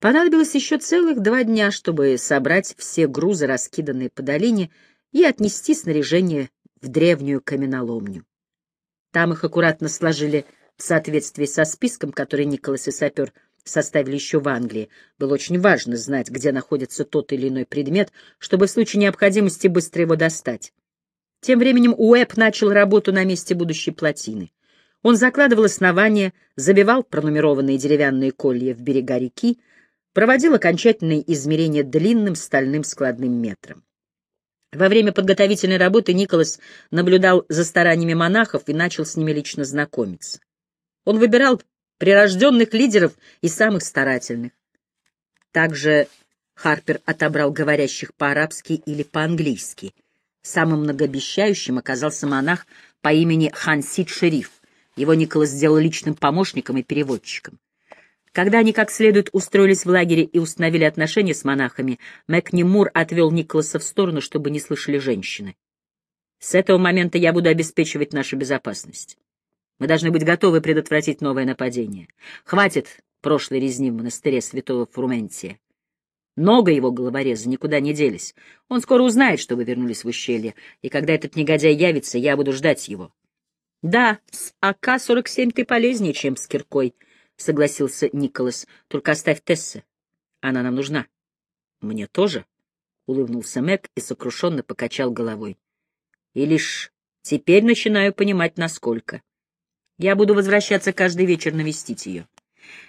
Понадобилось еще целых два дня, чтобы собрать все грузы, раскиданные по долине, и отнести снаряжение в древнюю каменоломню. Там их аккуратно сложили в соответствии со списком, который Николас и сапер составили еще в Англии. Было очень важно знать, где находится тот или иной предмет, чтобы в случае необходимости быстро его достать. Тем временем Уэб начал работу на месте будущей плотины. Он закладывал основания, забивал пронумерованные деревянные колья в берега реки, проводил окончательные измерения длинным стальным складным метром. Во время подготовительной работы Николас наблюдал за стараниями монахов и начал с ними лично знакомиться. Он выбирал прирожденных лидеров и самых старательных. Также Харпер отобрал говорящих по-арабски или по-английски. Самым многообещающим оказался монах по имени Хансид Шериф. Его Николас сделал личным помощником и переводчиком. Когда они как следует устроились в лагере и установили отношения с монахами, Мэкни Мур отвел Николаса в сторону, чтобы не слышали женщины. «С этого момента я буду обеспечивать нашу безопасность. Мы должны быть готовы предотвратить новое нападение. Хватит прошлой резни в монастыре святого Фрументия. Нога его головореза никуда не делись. Он скоро узнает, что вы вернулись в ущелье, и когда этот негодяй явится, я буду ждать его. — Да, с АК-47 ты полезнее, чем с киркой, — согласился Николас. — Только оставь Тессе. Она нам нужна. — Мне тоже, — улыбнулся Мэг и сокрушенно покачал головой. — И лишь теперь начинаю понимать, насколько. Я буду возвращаться каждый вечер навестить ее.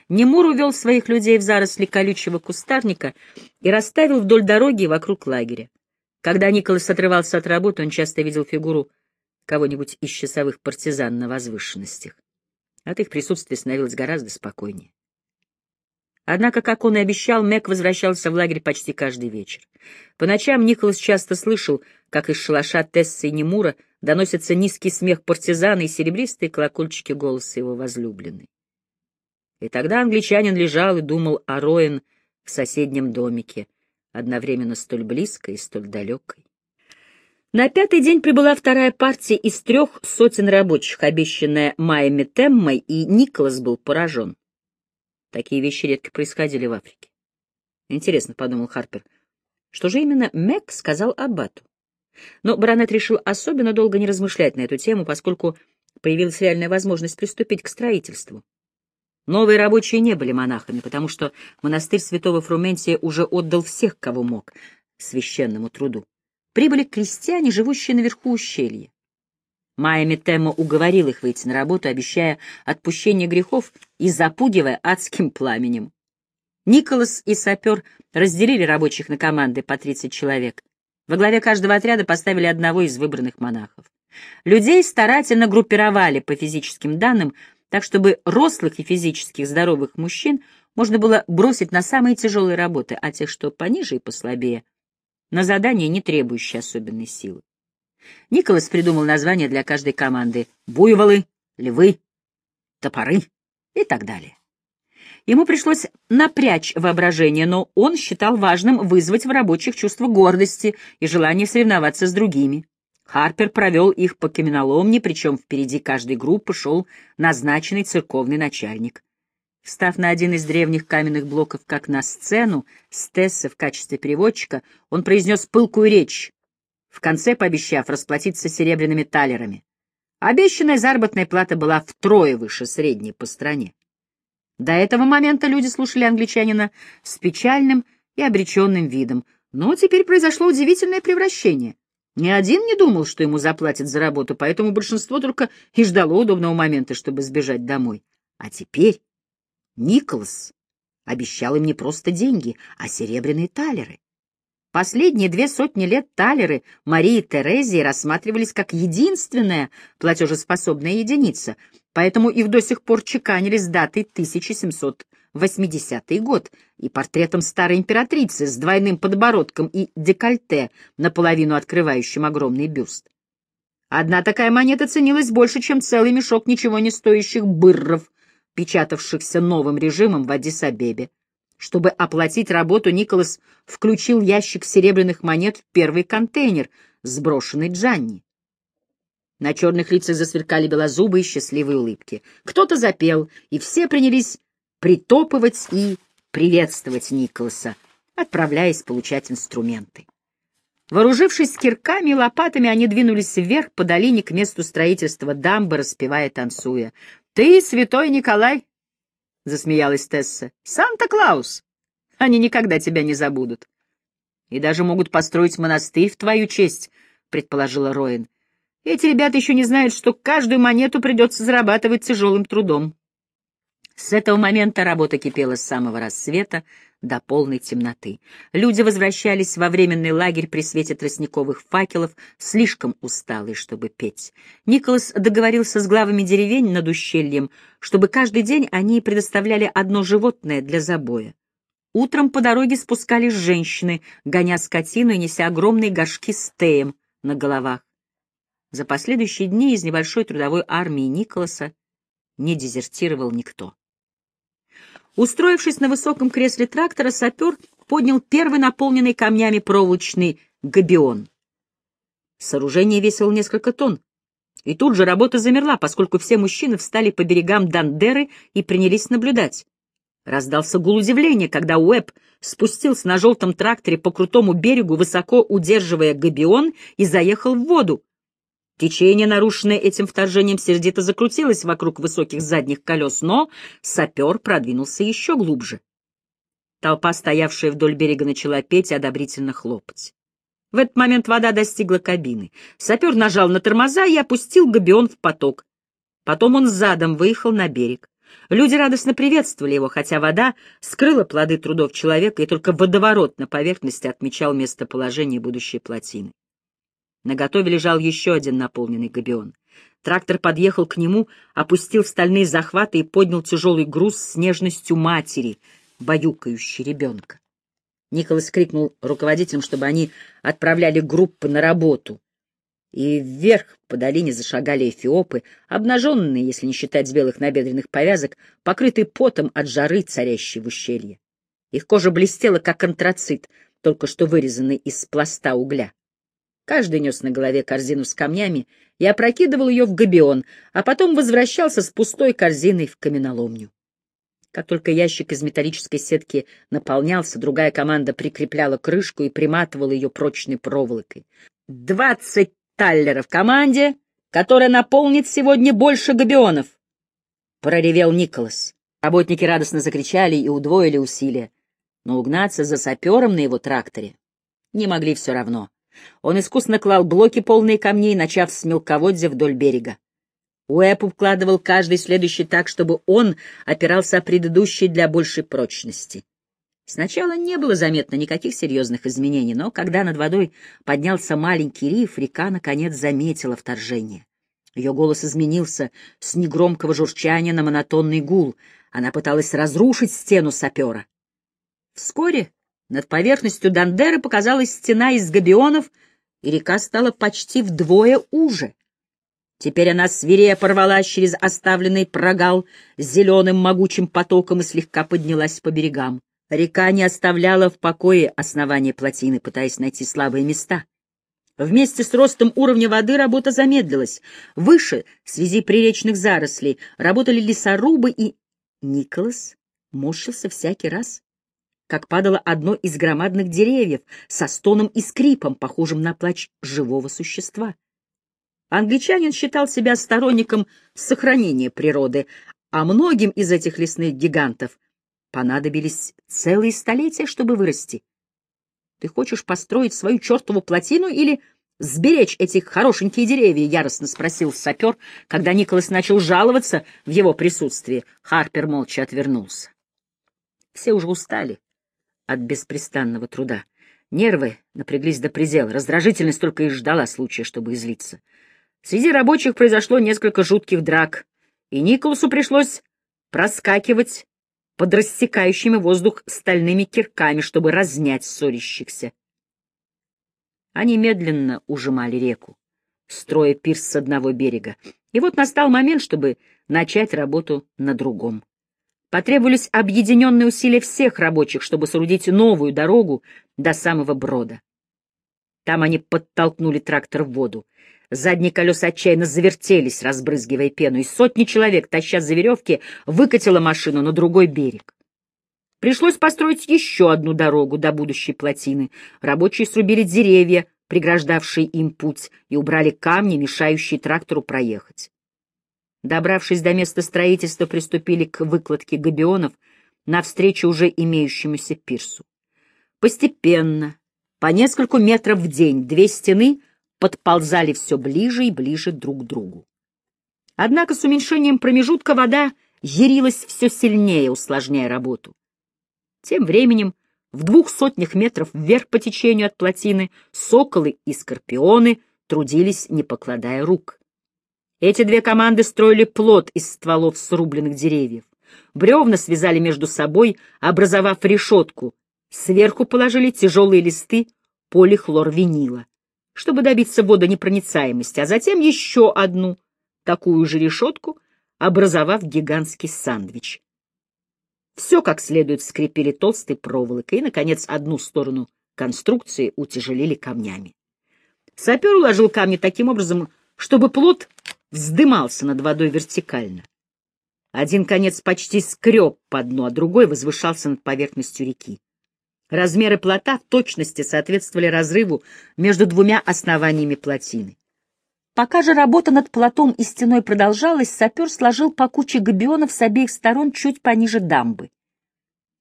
Немур увел своих людей в заросли колючего кустарника и расставил вдоль дороги вокруг лагеря. Когда Николас отрывался от работы, он часто видел фигуру кого-нибудь из часовых партизан на возвышенностях. От их присутствия становилось гораздо спокойнее. Однако, как он и обещал, Мэг возвращался в лагерь почти каждый вечер. По ночам Николас часто слышал, как из шалаша Тесса и Немура доносится низкий смех партизана и серебристые колокольчики голоса его возлюбленной. И тогда англичанин лежал и думал о Роэн в соседнем домике, одновременно столь близкой и столь далекой. На пятый день прибыла вторая партия из трех сотен рабочих, обещанная Майями Теммой, и Николас был поражен. Такие вещи редко происходили в Африке. Интересно, — подумал Харпер, — что же именно Мэг сказал Аббату? Но баронет решил особенно долго не размышлять на эту тему, поскольку появилась реальная возможность приступить к строительству. Новые рабочие не были монахами, потому что монастырь святого Фрументия уже отдал всех, кого мог, священному труду прибыли крестьяне, живущие наверху ущелья. Майя Метемо уговорил их выйти на работу, обещая отпущение грехов и запугивая адским пламенем. Николас и сапер разделили рабочих на команды по 30 человек. Во главе каждого отряда поставили одного из выбранных монахов. Людей старательно группировали по физическим данным, так чтобы рослых и физически здоровых мужчин можно было бросить на самые тяжелые работы, а тех, что пониже и послабее, на задание, не требующее особенной силы. Николас придумал названия для каждой команды — буйволы, львы, топоры и так далее. Ему пришлось напрячь воображение, но он считал важным вызвать в рабочих чувство гордости и желание соревноваться с другими. Харпер провел их по каменоломне, причем впереди каждой группы шел назначенный церковный начальник. Встав на один из древних каменных блоков, как на сцену, с Тесса в качестве переводчика, он произнес пылкую речь, в конце пообещав расплатиться серебряными талерами. Обещанная заработная плата была втрое выше средней по стране. До этого момента люди слушали англичанина с печальным и обреченным видом, но теперь произошло удивительное превращение. Ни один не думал, что ему заплатят за работу, поэтому большинство только и ждало удобного момента, чтобы сбежать домой. А теперь Николас обещал им не просто деньги, а серебряные талеры. Последние две сотни лет талеры Марии Терезии рассматривались как единственная платежеспособная единица, поэтому их до сих пор чеканили с датой 1780 год и портретом старой императрицы с двойным подбородком и декольте, наполовину открывающим огромный бюст. Одна такая монета ценилась больше, чем целый мешок ничего не стоящих бырров, печатавшихся новым режимом в Аддис-Абебе. Чтобы оплатить работу, Николас включил ящик серебряных монет в первый контейнер, сброшенный Джанни. На черных лицах засверкали белозубые счастливые улыбки. Кто-то запел, и все принялись притопывать и приветствовать Николаса, отправляясь получать инструменты. Вооружившись кирками и лопатами, они двинулись вверх по долине к месту строительства дамбы, распевая танцуя. «Ты, святой Николай!» — засмеялась Тесса. «Санта-Клаус! Они никогда тебя не забудут. И даже могут построить монастырь в твою честь», — предположила Роин. «Эти ребята еще не знают, что каждую монету придется зарабатывать тяжелым трудом». С этого момента работа кипела с самого рассвета до полной темноты. Люди возвращались во временный лагерь при свете тростниковых факелов, слишком усталые, чтобы петь. Николас договорился с главами деревень над ущельем, чтобы каждый день они предоставляли одно животное для забоя. Утром по дороге спускались женщины, гоня скотину и неся огромные горшки с теем на головах. За последующие дни из небольшой трудовой армии Николаса не дезертировал никто. Устроившись на высоком кресле трактора, сапер поднял первый наполненный камнями проволочный габион. Сооружение весило несколько тонн. И тут же работа замерла, поскольку все мужчины встали по берегам Дандеры и принялись наблюдать. Раздался гул удивления, когда Уэб спустился на желтом тракторе по крутому берегу, высоко удерживая габион, и заехал в воду. Течение, нарушенное этим вторжением, сердито закрутилось вокруг высоких задних колес, но сапер продвинулся еще глубже. Толпа, стоявшая вдоль берега, начала петь и одобрительно хлопать. В этот момент вода достигла кабины. Сапер нажал на тормоза и опустил габион в поток. Потом он задом выехал на берег. Люди радостно приветствовали его, хотя вода скрыла плоды трудов человека, и только водоворот на поверхности отмечал местоположение будущей плотины. На готове лежал еще один наполненный габион. Трактор подъехал к нему, опустил стальные захваты и поднял тяжелый груз с нежностью матери, баюкающей ребенка. Николас крикнул руководителям, чтобы они отправляли группы на работу. И вверх по долине зашагали эфиопы, обнаженные, если не считать белых набедренных повязок, покрытые потом от жары, царящей в ущелье. Их кожа блестела, как антрацит, только что вырезанный из пласта угля. Каждый нес на голове корзину с камнями и опрокидывал ее в габион, а потом возвращался с пустой корзиной в каменоломню. Как только ящик из металлической сетки наполнялся, другая команда прикрепляла крышку и приматывала ее прочной проволокой. «Двадцать таллеров команде, которая наполнит сегодня больше габионов!» — проревел Николас. Работники радостно закричали и удвоили усилия, но угнаться за сапером на его тракторе не могли все равно. Он искусно клал блоки, полные камней, начав с мелководья вдоль берега. Уэп укладывал каждый следующий так, чтобы он опирался о предыдущий для большей прочности. Сначала не было заметно никаких серьезных изменений, но когда над водой поднялся маленький риф, река наконец заметила вторжение. Ее голос изменился с негромкого журчания на монотонный гул. Она пыталась разрушить стену сапера. Вскоре над поверхностью Дандеры показалась стена из габионов, и река стала почти вдвое уже. Теперь она свирее порвалась через оставленный прогал зеленым могучим потоком и слегка поднялась по берегам. Река не оставляла в покое основание плотины, пытаясь найти слабые места. Вместе с ростом уровня воды работа замедлилась. Выше, в связи приречных зарослей, работали лесорубы, и Николас морщился всякий раз, как падало одно из громадных деревьев со стоном и скрипом, похожим на плач живого существа. Англичанин считал себя сторонником сохранения природы, а многим из этих лесных гигантов понадобились целые столетия, чтобы вырасти. Ты хочешь построить свою чертову плотину или сберечь эти хорошенькие деревья? — яростно спросил сапер, когда Николас начал жаловаться в его присутствии. Харпер молча отвернулся. Все уже устали от беспрестанного труда. Нервы напряглись до предела, раздражительность только и ждала случая, чтобы излиться. Среди рабочих произошло несколько жутких драк, и Николасу пришлось проскакивать под рассекающими воздух стальными кирками, чтобы разнять ссорящихся. Они медленно ужимали реку, строя пирс с одного берега. И вот настал момент, чтобы начать работу на другом. Потребовались объединенные усилия всех рабочих, чтобы соорудить новую дорогу до самого брода. Там они подтолкнули трактор в воду. Задние колеса отчаянно завертелись, разбрызгивая пену, и сотни человек, таща за веревки, выкатила машину на другой берег. Пришлось построить еще одну дорогу до будущей плотины. Рабочие срубили деревья, преграждавшие им путь, и убрали камни, мешающие трактору проехать. Добравшись до места строительства, приступили к выкладке габионов навстречу уже имеющемуся пирсу. Постепенно, по нескольку метров в день, две стены подползали все ближе и ближе друг к другу. Однако с уменьшением промежутка вода ярилась все сильнее, усложняя работу. Тем временем в двух сотнях метров вверх по течению от плотины соколы и скорпионы трудились, не покладая рук. Эти две команды строили плот из стволов срубленных деревьев. Бревна связали между собой, образовав решетку. Сверху положили тяжелые листы полихлорвинила, чтобы добиться водонепроницаемости, а затем еще одну, такую же решетку, образовав гигантский сандвич. Все как следует скрепили толстой проволокой и, наконец, одну сторону конструкции утяжелили камнями. Сапер уложил камни таким образом, чтобы плот вздымался над водой вертикально. Один конец почти скреб по дну, а другой возвышался над поверхностью реки. Размеры плота в точности соответствовали разрыву между двумя основаниями плотины. Пока же работа над плотом и стеной продолжалась, сапер сложил по куче габионов с обеих сторон чуть пониже дамбы.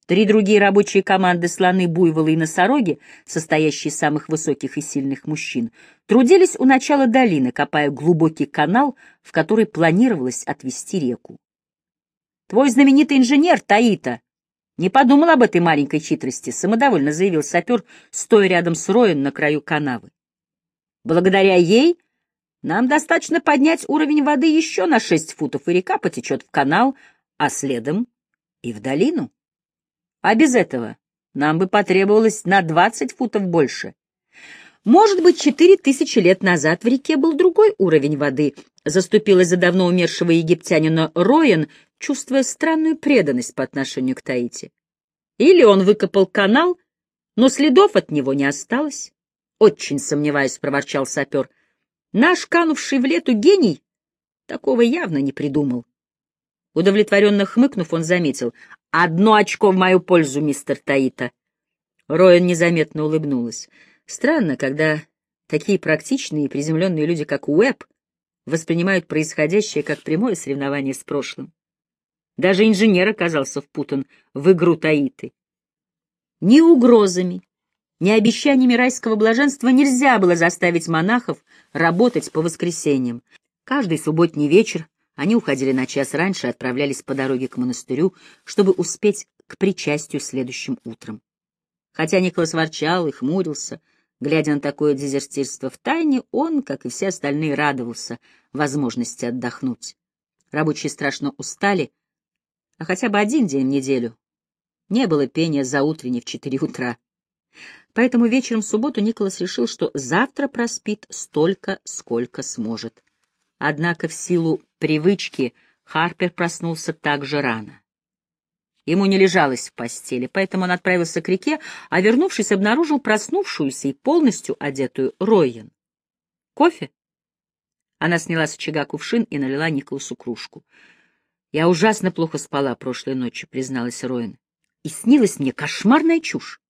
Три другие рабочие команды слоны, буйволы и носороги, состоящие из самых высоких и сильных мужчин, трудились у начала долины, копая глубокий канал, в который планировалось отвести реку. «Твой знаменитый инженер, Таита, не подумал об этой маленькой хитрости», — самодовольно заявил сапер, стоя рядом с Роем на краю канавы. «Благодаря ей нам достаточно поднять уровень воды еще на шесть футов, и река потечет в канал, а следом и в долину. А без этого нам бы потребовалось на двадцать футов больше. Может быть, четыре тысячи лет назад в реке был другой уровень воды, заступилась за давно умершего египтянина Роен, чувствуя странную преданность по отношению к Таити. Или он выкопал канал, но следов от него не осталось. Очень сомневаюсь, — проворчал сапер. Наш канувший в лету гений такого явно не придумал. Удовлетворенно хмыкнув, он заметил. «Одно очко в мою пользу, мистер Таита». Роэн незаметно улыбнулась. Странно, когда такие практичные и приземленные люди, как Уэбб, воспринимают происходящее как прямое соревнование с прошлым. Даже инженер оказался впутан в игру Таиты. Ни угрозами, ни обещаниями райского блаженства нельзя было заставить монахов работать по воскресеньям. Каждый субботний вечер они уходили на час раньше и отправлялись по дороге к монастырю, чтобы успеть к причастию следующим утром. Хотя Николас ворчал и хмурился, глядя на такое дезертирство в тайне, он, как и все остальные, радовался возможности отдохнуть. Рабочие страшно устали, а хотя бы один день в неделю. Не было пения за утренней в четыре утра. Поэтому вечером в субботу Николас решил, что завтра проспит столько, сколько сможет. Однако в силу привычки Харпер проснулся так же рано. Ему не лежалось в постели, поэтому он отправился к реке, а, вернувшись, обнаружил проснувшуюся и полностью одетую Ройен. «Кофе?» Она сняла с очага кувшин и налила Николасу кружку. «Я ужасно плохо спала прошлой ночью», — призналась Роин. «И снилась мне кошмарная чушь.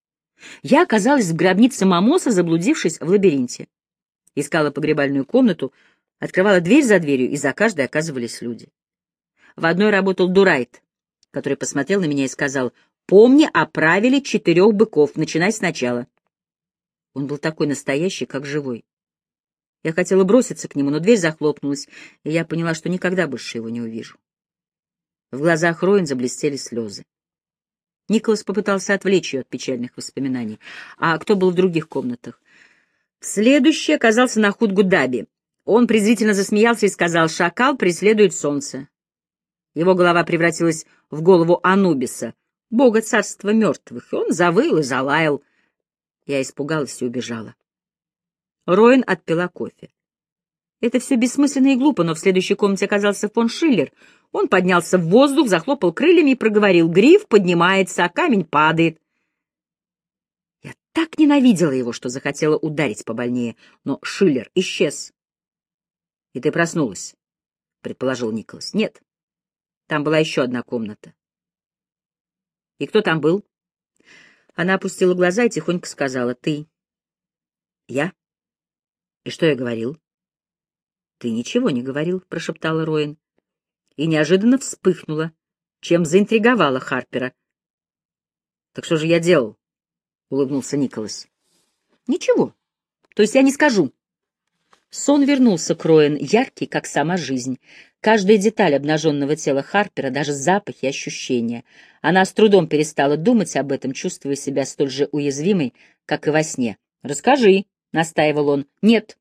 Я оказалась в гробнице Мамоса, заблудившись в лабиринте. Искала погребальную комнату, открывала дверь за дверью, и за каждой оказывались люди. В одной работал Дурайт, который посмотрел на меня и сказал, «Помни о правиле четырех быков, начинай сначала». Он был такой настоящий, как живой. Я хотела броситься к нему, но дверь захлопнулась, и я поняла, что никогда больше его не увижу. В глазах Роин заблестели слезы. Николас попытался отвлечь ее от печальных воспоминаний. А кто был в других комнатах? Следующий оказался на Худгудаби. Он презрительно засмеялся и сказал, «Шакал преследует солнце». Его голова превратилась в голову Анубиса, бога царства мертвых, и он завыл и залаял. Я испугалась и убежала. Роин отпила кофе. Это все бессмысленно и глупо, но в следующей комнате оказался фон Шиллер — он поднялся в воздух, захлопал крыльями и проговорил. Гриф поднимается, а камень падает. Я так ненавидела его, что захотела ударить побольнее, но Шиллер исчез. — И ты проснулась, — предположил Николас. — Нет, там была еще одна комната. И кто там был? Она опустила глаза и тихонько сказала, ты. Я? И что я говорил? Ты ничего не говорил, прошептала Роин. И неожиданно вспыхнула, чем заинтриговала Харпера. Так что же я делал? улыбнулся Николас. Ничего. То есть я не скажу. Сон вернулся к Роэн, яркий, как сама жизнь. Каждая деталь обнаженного тела Харпера, даже запахи и ощущения. Она с трудом перестала думать об этом, чувствуя себя столь же уязвимой, как и во сне. «Расскажи», — настаивал он. «Нет».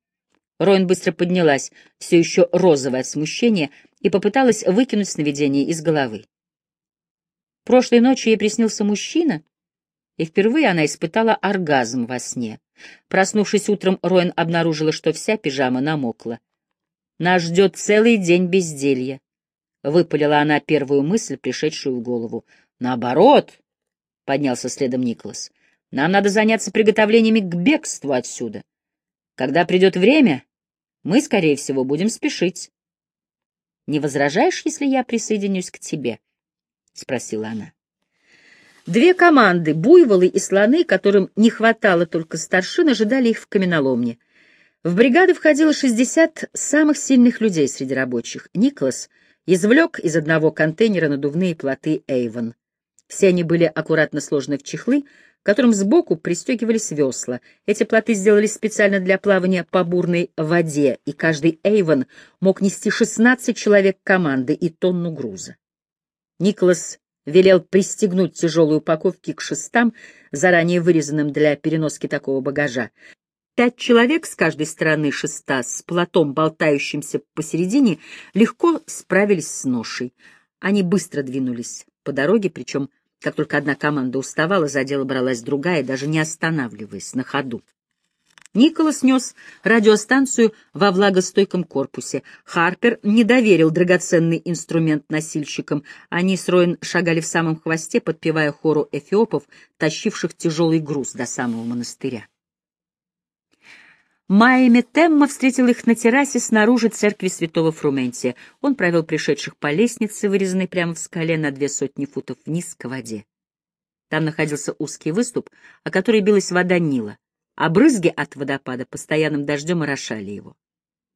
Роэн быстро поднялась, все еще розовое от смущения, и попыталась выкинуть сновидение из головы. Прошлой ночью ей приснился мужчина, и впервые она испытала оргазм во сне. Проснувшись утром, Роэн обнаружила, что вся пижама намокла. Нас ждет целый день безделья. Выпалила она первую мысль, пришедшую в голову. Наоборот, поднялся следом Николас. Нам надо заняться приготовлениями к бегству отсюда. Когда придет время, мы, скорее всего, будем спешить. Не возражаешь, если я присоединюсь к тебе? спросила она. Две команды, буйволы и слоны, которым не хватало только старшин, ожидали их в каменоломне. В бригады входило 60 самых сильных людей среди рабочих. Николас извлек из одного контейнера надувные плоты Эйвон. Все они были аккуратно сложены в чехлы, которым сбоку пристегивались весла. Эти плоты сделали специально для плавания по бурной воде, и каждый Эйвон мог нести 16 человек команды и тонну груза. Николас велел пристегнуть тяжелые упаковки к шестам, заранее вырезанным для переноски такого багажа. Пять человек с каждой стороны шеста с платом, болтающимся посередине, легко справились с ношей. Они быстро двинулись по дороге, причем, как только одна команда уставала, за дело бралась другая, даже не останавливаясь на ходу. Николас нес радиостанцию во влагостойком корпусе. Харпер не доверил драгоценный инструмент носильщикам. Они с Роин шагали в самом хвосте, подпевая хору эфиопов, тащивших тяжелый груз до самого монастыря. Майами Темма встретил их на террасе снаружи церкви святого Фрументия. Он провел пришедших по лестнице, вырезанной прямо в скале на две сотни футов вниз к воде. Там находился узкий выступ, о который билась вода Нила, а брызги от водопада постоянным дождем орошали его.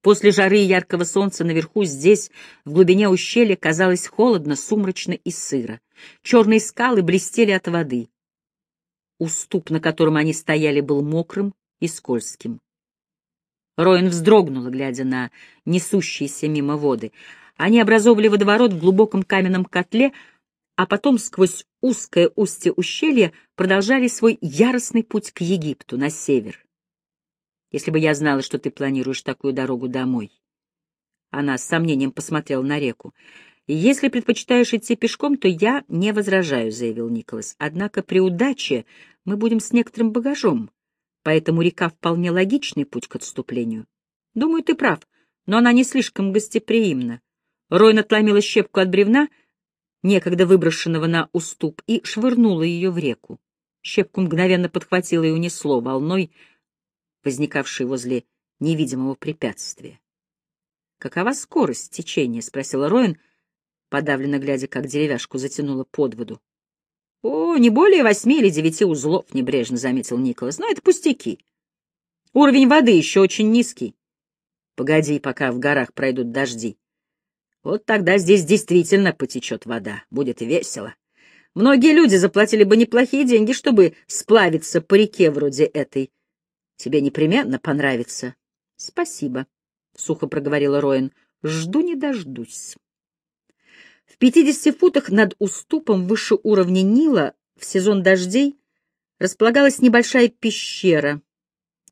После жары и яркого солнца наверху здесь, в глубине ущелья, казалось холодно, сумрачно и сыро. Черные скалы блестели от воды. Уступ, на котором они стояли, был мокрым и скользким. Роин вздрогнула, глядя на несущиеся мимо воды. Они образовывали водоворот в глубоком каменном котле, а потом сквозь узкое устье ущелья продолжали свой яростный путь к Египту, на север. Если бы я знала, что ты планируешь такую дорогу домой. Она с сомнением посмотрела на реку. «Если предпочитаешь идти пешком, то я не возражаю», — заявил Николас. «Однако при удаче мы будем с некоторым багажом. Поэтому река вполне логичный путь к отступлению. Думаю, ты прав, но она не слишком гостеприимна. Ройн отломила щепку от бревна, некогда выброшенного на уступ, и швырнула ее в реку. Щепку мгновенно подхватило и унесло волной, возникавшей возле невидимого препятствия. «Какова скорость течения?» — спросила Роин, подавленно глядя, как деревяшку затянула под воду. — О, не более восьми или девяти узлов, — небрежно заметил Николас. — Но это пустяки. Уровень воды еще очень низкий. Погоди, пока в горах пройдут дожди. Вот тогда здесь действительно потечет вода. Будет весело. Многие люди заплатили бы неплохие деньги, чтобы сплавиться по реке вроде этой. Тебе непременно понравится. — Спасибо, — сухо проговорила Роин. — Жду не дождусь. В 50 футах над уступом выше уровня Нила в сезон дождей располагалась небольшая пещера,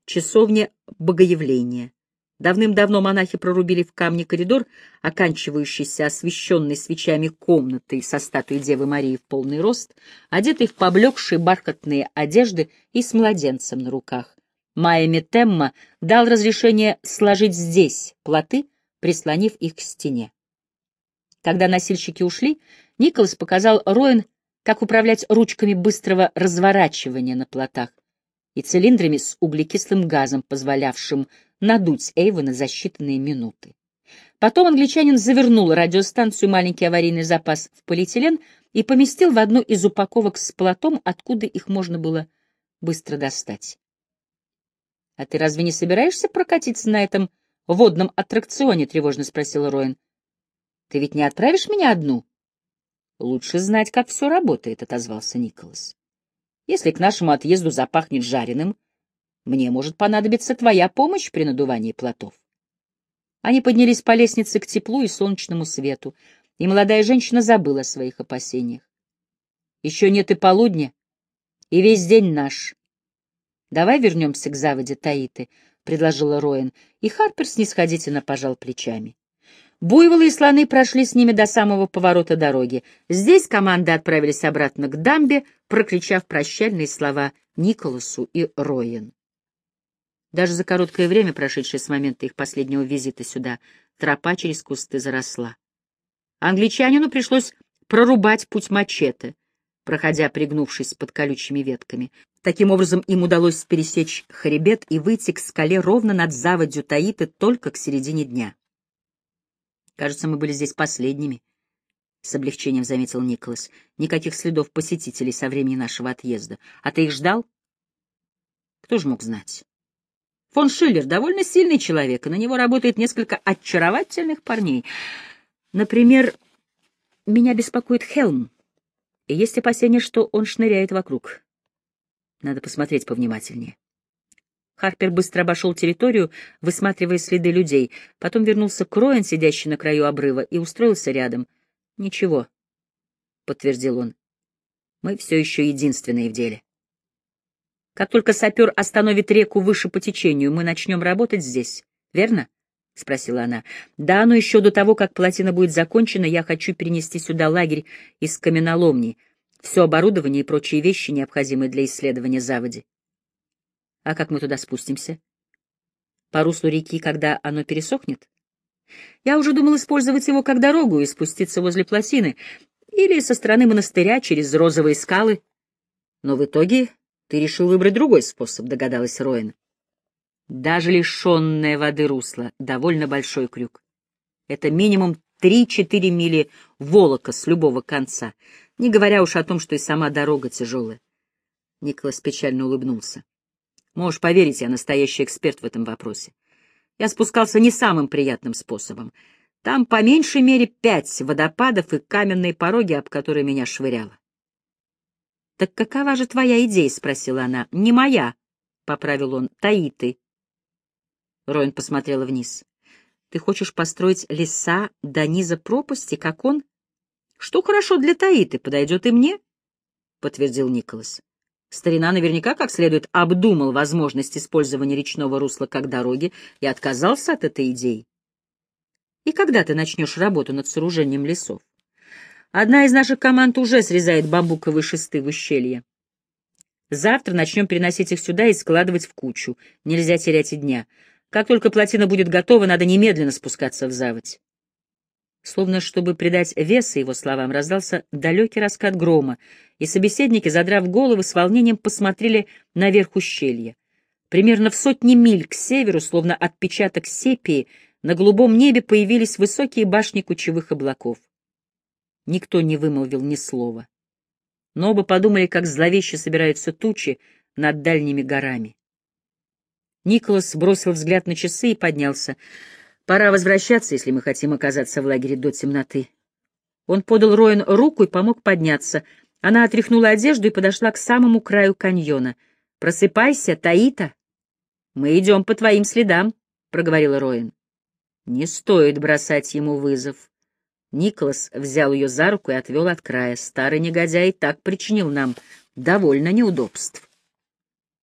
часовня Богоявления. Давным-давно монахи прорубили в камне коридор, оканчивающийся освещенной свечами комнатой со статуей Девы Марии в полный рост, одетой в поблекшие бархатные одежды и с младенцем на руках. Майя Метемма дал разрешение сложить здесь плоты, прислонив их к стене. Когда носильщики ушли, Николас показал Роин, как управлять ручками быстрого разворачивания на плотах и цилиндрами с углекислым газом, позволявшим надуть Эйвона за считанные минуты. Потом англичанин завернул радиостанцию маленький аварийный запас в полиэтилен и поместил в одну из упаковок с платом, откуда их можно было быстро достать. — А ты разве не собираешься прокатиться на этом водном аттракционе? — тревожно спросил Роин. — Ты ведь не отправишь меня одну? — Лучше знать, как все работает, — отозвался Николас. — Если к нашему отъезду запахнет жареным, мне может понадобиться твоя помощь при надувании плотов. Они поднялись по лестнице к теплу и солнечному свету, и молодая женщина забыла о своих опасениях. Еще нет и полудня, и весь день наш. Давай вернемся к заводе Таиты, — предложила Роин, и Харпер снисходительно пожал плечами. Буйволы и слоны прошли с ними до самого поворота дороги. Здесь команды отправились обратно к дамбе, прокричав прощальные слова Николасу и Роин. Даже за короткое время, прошедшее с момента их последнего визита сюда, тропа через кусты заросла. Англичанину пришлось прорубать путь мачете, проходя пригнувшись под колючими ветками. Таким образом, им удалось пересечь хребет и выйти к скале ровно над заводью Таиты только к середине дня. «Кажется, мы были здесь последними», — с облегчением заметил Николас. «Никаких следов посетителей со времени нашего отъезда. А ты их ждал?» «Кто же мог знать?» Фон Шиллер довольно сильный человек, и на него работает несколько очаровательных парней. Например, меня беспокоит Хелм, и есть опасение, что он шныряет вокруг. Надо посмотреть повнимательнее. Харпер быстро обошел территорию, высматривая следы людей, потом вернулся к Роэн, сидящий на краю обрыва, и устроился рядом. «Ничего», — подтвердил он, — «мы все еще единственные в деле». Как только сапер остановит реку выше по течению, мы начнем работать здесь, верно? — спросила она. — Да, но еще до того, как плотина будет закончена, я хочу перенести сюда лагерь из каменоломни, все оборудование и прочие вещи, необходимые для исследования заводи. — А как мы туда спустимся? — По руслу реки, когда оно пересохнет? Я уже думал использовать его как дорогу и спуститься возле плотины, или со стороны монастыря через розовые скалы. Но в итоге ты решил выбрать другой способ, догадалась Роин. Даже лишенное воды русло — довольно большой крюк. Это минимум три-четыре мили волока с любого конца, не говоря уж о том, что и сама дорога тяжелая. Николас печально улыбнулся. Можешь поверить, я настоящий эксперт в этом вопросе. Я спускался не самым приятным способом. Там по меньшей мере пять водопадов и каменные пороги, об которые меня швыряло. «Так какова же твоя идея?» — спросила она. «Не моя», — поправил он, — «Таиты». Роин посмотрела вниз. «Ты хочешь построить леса до низа пропасти, как он?» «Что хорошо для Таиты, подойдет и мне», — подтвердил Николас. Старина наверняка как следует обдумал возможность использования речного русла как дороги и отказался от этой идеи. «И когда ты начнешь работу над сооружением лесов?» Одна из наших команд уже срезает бамбуковые шесты в ущелье. Завтра начнем переносить их сюда и складывать в кучу. Нельзя терять и дня. Как только плотина будет готова, надо немедленно спускаться в заводь. Словно чтобы придать веса его словам, раздался далекий раскат грома, и собеседники, задрав головы, с волнением посмотрели наверх ущелья. Примерно в сотни миль к северу, словно отпечаток сепии, на голубом небе появились высокие башни кучевых облаков. Никто не вымолвил ни слова. Но оба подумали, как зловеще собираются тучи над дальними горами. Николас бросил взгляд на часы и поднялся. «Пора возвращаться, если мы хотим оказаться в лагере до темноты». Он подал Роин руку и помог подняться. Она отряхнула одежду и подошла к самому краю каньона. «Просыпайся, Таита!» «Мы идем по твоим следам», — проговорила Роин. «Не стоит бросать ему вызов», Николас взял ее за руку и отвел от края. Старый негодяй так причинил нам довольно неудобств.